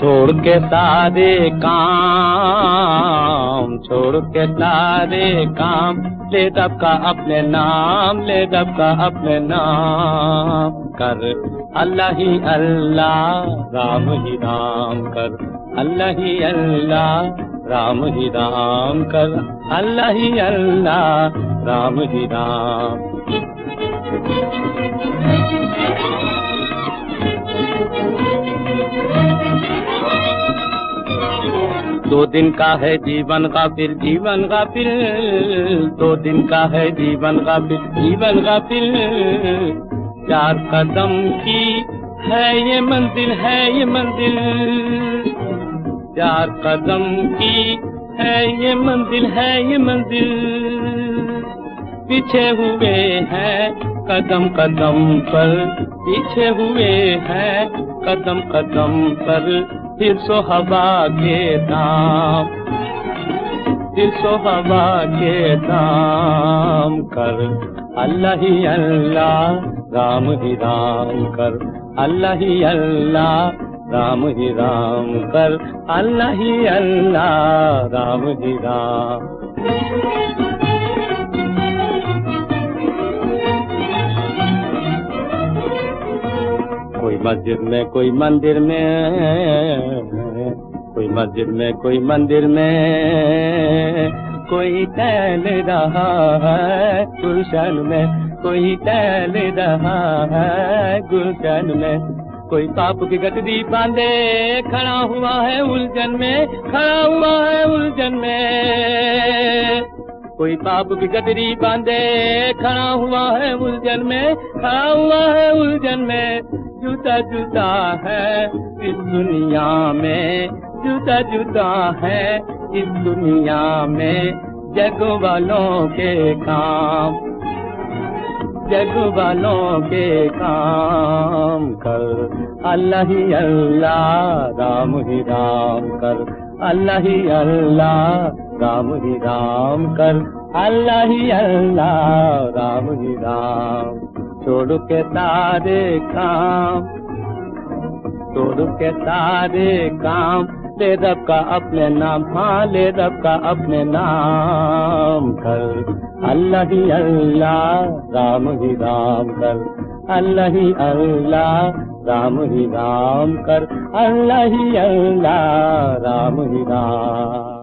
छोड़ के सारे काम, छोड़ के सारे काम। ले रब का अपने नाम, ले रब का अपने नाम कर। अल्लाह ही अल्लाह, राम ही राम कर। अल्लाह ही अल्लाह, राम ही राम कर। अल्लाह ही अल्लाह, राम ही राम। दो दिन का है जीवन का फिर जीवन का फिर, दो दिन का है जीवन का फिर जीवन का फिर। चार कदम की है ये मंजिल, है ये मंजिल। चार कदम की है ये मंजिल, है ये मंजिल। पीछे हुए हैं कदम कदम पर, पीछे हुए हैं कदम कदम पर। फिर सो हवा के दाम, फिर सो हवा के दाम कर। अल्लाह ही अल्लाह, राम ही राम कर। अल्लाह ही अल्लाह, राम ही राम कर। अल्लाह ही अल्लाह, राम ही राम। मस्जिद में कोई मंदिर में, कोई मस्जिद में, कोई मंदिर में। कोई टहल रहा है गुलशन में, कोई टहल रहा है गुलशन में। कोई पाप की गठरी बांधे, खड़ा हुआ है उलझन में, खड़ा हुआ है उलझन में। कोई पाप की गठरी बांधे, खड़ा हुआ है उलझन में, खड़ा हुआ है उलझन में। जुदा जुदा है इस दुनिया में। जुदा जुदा है इस दुनिया में। जग वालों के काम, जग वालों के काम कर। अल्लाह ही अल्लाह, राम ही राम कर। अल्लाह ही अल्लाह, राम ही राम कर। अल्लाह ही अल्लाह, राम ही राम छोड़ के सारे काम, छोड़ के सारे काम। ले रब का अपने नाम हाँ ले रब का अपने नाम कर। अल्लाह ही अल्लाह, राम ही राम कर। अल्लाह ही अल्लाह, राम ही राम कर। अल्लाह ही अल्लाह, राम ही राम।